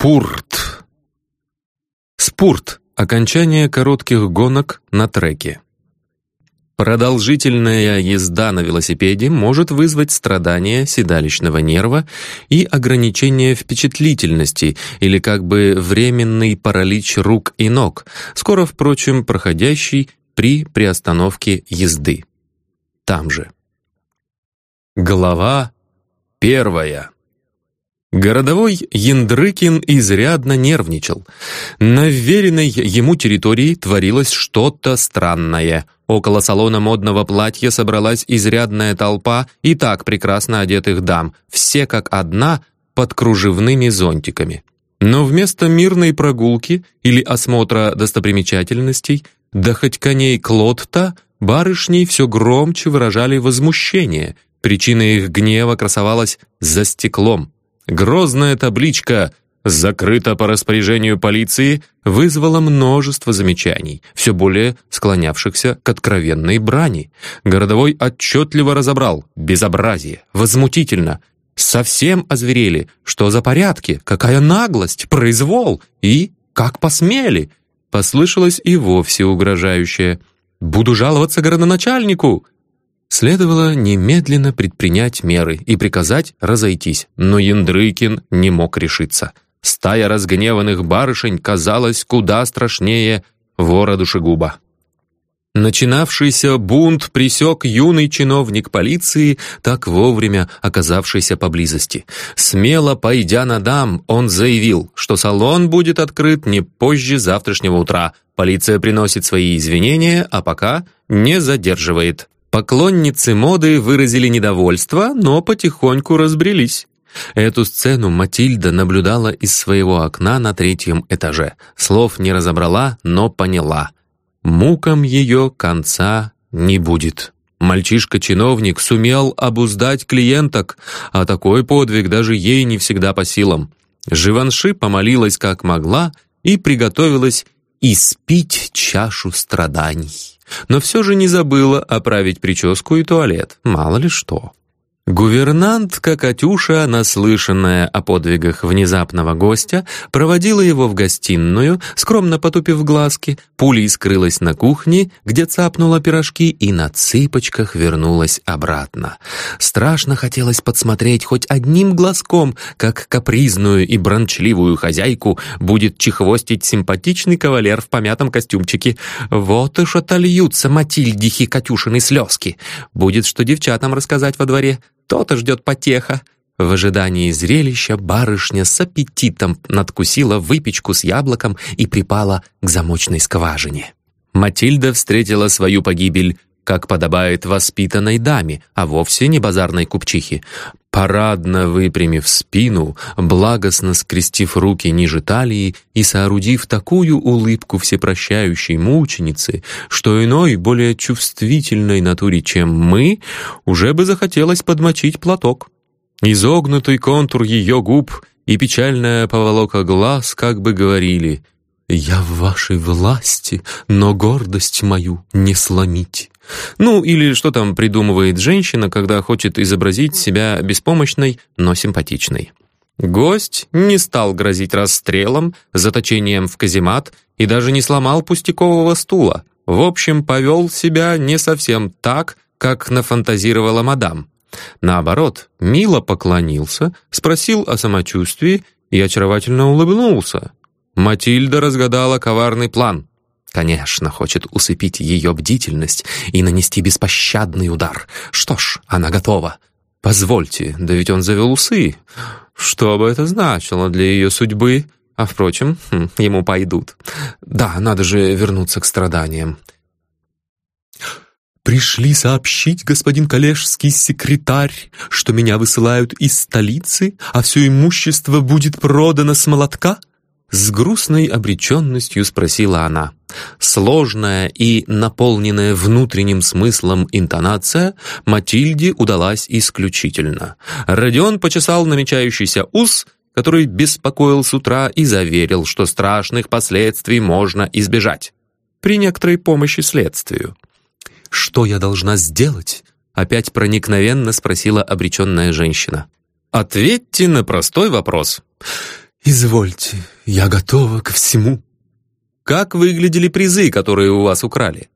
Спурт. Спурт – окончание коротких гонок на треке. Продолжительная езда на велосипеде может вызвать страдания седалищного нерва и ограничение впечатлительности или как бы временный паралич рук и ног, скоро, впрочем, проходящий при приостановке езды. Там же. Глава первая. Городовой Яндрыкин изрядно нервничал. На вверенной ему территории творилось что-то странное. Около салона модного платья собралась изрядная толпа и так прекрасно одетых дам, все как одна под кружевными зонтиками. Но вместо мирной прогулки или осмотра достопримечательностей, да хоть коней Клотта, барышни все громче выражали возмущение. Причина их гнева красовалась за стеклом. Грозная табличка «Закрыто по распоряжению полиции» вызвала множество замечаний, все более склонявшихся к откровенной брани. Городовой отчетливо разобрал «Безобразие! Возмутительно! Совсем озверели! Что за порядки? Какая наглость! Произвол! И как посмели!» Послышалось и вовсе угрожающее «Буду жаловаться городоначальнику!» Следовало немедленно предпринять меры и приказать разойтись, но Яндрыкин не мог решиться. Стая разгневанных барышень казалась куда страшнее вора душегуба. Начинавшийся бунт присек юный чиновник полиции, так вовремя оказавшийся поблизости. Смело пойдя на дам, он заявил, что салон будет открыт не позже завтрашнего утра. Полиция приносит свои извинения, а пока не задерживает. Поклонницы моды выразили недовольство, но потихоньку разбрелись. Эту сцену Матильда наблюдала из своего окна на третьем этаже. Слов не разобрала, но поняла. Мукам ее конца не будет. Мальчишка-чиновник сумел обуздать клиенток, а такой подвиг даже ей не всегда по силам. Живанши помолилась как могла и приготовилась испить чашу страданий но все же не забыла оправить прическу и туалет, мало ли что. Гувернантка Катюша, наслышанная о подвигах внезапного гостя, проводила его в гостиную, скромно потупив глазки, пулей скрылась на кухне, где цапнула пирожки и на цыпочках вернулась обратно. Страшно хотелось подсмотреть хоть одним глазком, как капризную и брончливую хозяйку будет чехвостить симпатичный кавалер в помятом костюмчике. Вот уж отольются Матильдихи Катюшины слезки. Будет что девчатам рассказать во дворе. То-то ждет потеха. В ожидании зрелища барышня с аппетитом надкусила выпечку с яблоком и припала к замочной скважине. Матильда встретила свою погибель, как подобает воспитанной даме, а вовсе не базарной купчихе. Парадно выпрямив спину, благостно скрестив руки ниже талии и соорудив такую улыбку всепрощающей мученицы, что иной, более чувствительной натуре, чем мы, уже бы захотелось подмочить платок. Изогнутый контур ее губ и печальная поволока глаз как бы говорили «Я в вашей власти, но гордость мою не сломить». Ну, или что там придумывает женщина, когда хочет изобразить себя беспомощной, но симпатичной. Гость не стал грозить расстрелом, заточением в каземат и даже не сломал пустякового стула. В общем, повел себя не совсем так, как нафантазировала мадам. Наоборот, мило поклонился, спросил о самочувствии и очаровательно улыбнулся. Матильда разгадала коварный план. Конечно, хочет усыпить ее бдительность и нанести беспощадный удар. Что ж, она готова. Позвольте, да ведь он завел усы. Что бы это значило для ее судьбы? А, впрочем, хм, ему пойдут. Да, надо же вернуться к страданиям. «Пришли сообщить, господин коллежский секретарь, что меня высылают из столицы, а все имущество будет продано с молотка?» С грустной обреченностью спросила она. Сложная и наполненная внутренним смыслом интонация Матильде удалась исключительно. Родион почесал намечающийся ус, который беспокоил с утра и заверил, что страшных последствий можно избежать. При некоторой помощи следствию. «Что я должна сделать?» Опять проникновенно спросила обреченная женщина. «Ответьте на простой вопрос. «Извольте, я готова ко всему». «Как выглядели призы, которые у вас украли?»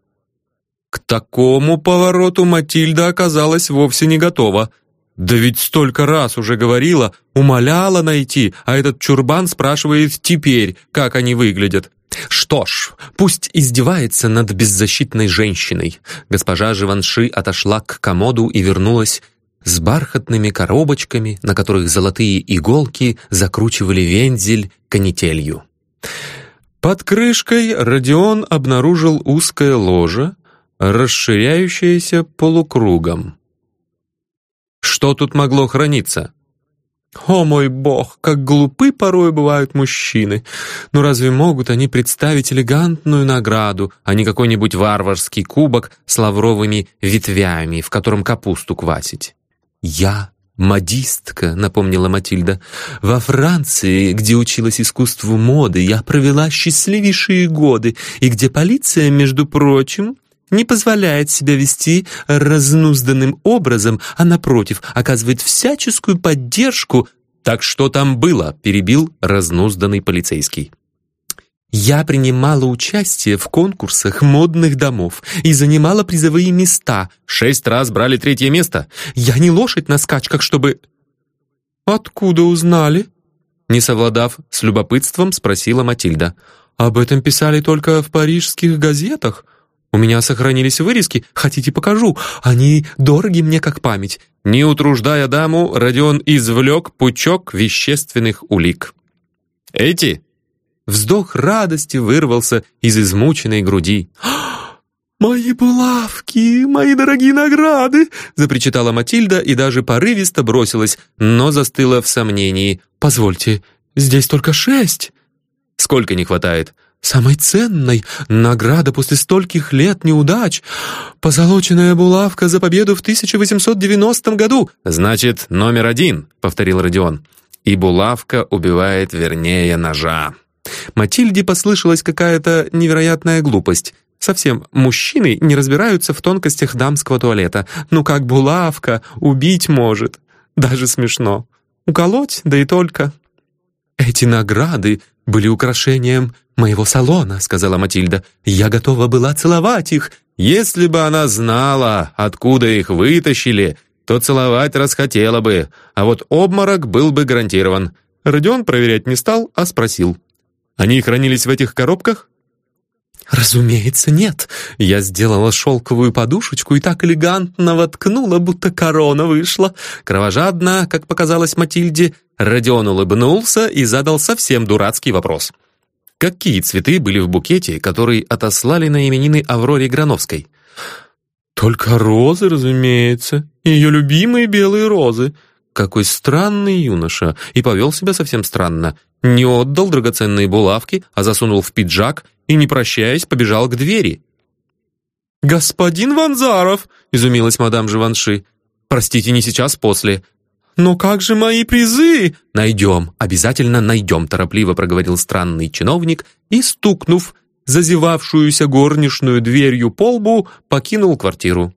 К такому повороту Матильда оказалась вовсе не готова. Да ведь столько раз уже говорила, умоляла найти, а этот чурбан спрашивает теперь, как они выглядят. Что ж, пусть издевается над беззащитной женщиной. Госпожа Живанши отошла к комоду и вернулась с бархатными коробочками, на которых золотые иголки закручивали вензель канителью. Под крышкой Родион обнаружил узкое ложе, расширяющееся полукругом. Что тут могло храниться? О мой бог, как глупы порой бывают мужчины! Но разве могут они представить элегантную награду, а не какой-нибудь варварский кубок с лавровыми ветвями, в котором капусту квасить? «Я модистка», — напомнила Матильда. «Во Франции, где училась искусству моды, я провела счастливейшие годы, и где полиция, между прочим, не позволяет себя вести разнузданным образом, а, напротив, оказывает всяческую поддержку. «Так что там было?» — перебил разнузданный полицейский. Я принимала участие в конкурсах модных домов и занимала призовые места. Шесть раз брали третье место. Я не лошадь на скачках, чтобы... Откуда узнали? Не совладав с любопытством, спросила Матильда. Об этом писали только в парижских газетах. У меня сохранились вырезки, хотите покажу. Они дороги мне как память. Не утруждая даму, Родион извлек пучок вещественных улик. «Эти?» Вздох радости вырвался из измученной груди. «Мои булавки, мои дорогие награды!» запричитала Матильда и даже порывисто бросилась, но застыла в сомнении. «Позвольте, здесь только шесть!» «Сколько не хватает?» «Самой ценной награда после стольких лет неудач! Позолоченная булавка за победу в 1890 году!» «Значит, номер один», — повторил Родион. «И булавка убивает вернее ножа». Матильде послышалась какая-то невероятная глупость. Совсем мужчины не разбираются в тонкостях дамского туалета. Ну как булавка убить может. Даже смешно. Уколоть, да и только. «Эти награды были украшением моего салона», — сказала Матильда. «Я готова была целовать их. Если бы она знала, откуда их вытащили, то целовать расхотела бы, а вот обморок был бы гарантирован». Родион проверять не стал, а спросил. Они хранились в этих коробках?» «Разумеется, нет. Я сделала шелковую подушечку и так элегантно воткнула, будто корона вышла. Кровожадно, как показалось Матильде, Родион улыбнулся и задал совсем дурацкий вопрос. Какие цветы были в букете, который отослали на именины Авроре Грановской? «Только розы, разумеется. Ее любимые белые розы. Какой странный юноша, и повел себя совсем странно. Не отдал драгоценные булавки, а засунул в пиджак и, не прощаясь, побежал к двери. «Господин Ванзаров!» — изумилась мадам Живанши. «Простите, не сейчас, после». «Но как же мои призы?» «Найдем, обязательно найдем», — торопливо проговорил странный чиновник и, стукнув зазевавшуюся горничную дверью по лбу, покинул квартиру.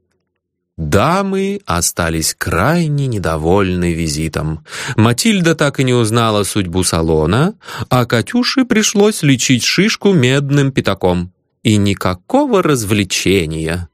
Дамы остались крайне недовольны визитом. Матильда так и не узнала судьбу салона, а Катюше пришлось лечить шишку медным пятаком. И никакого развлечения.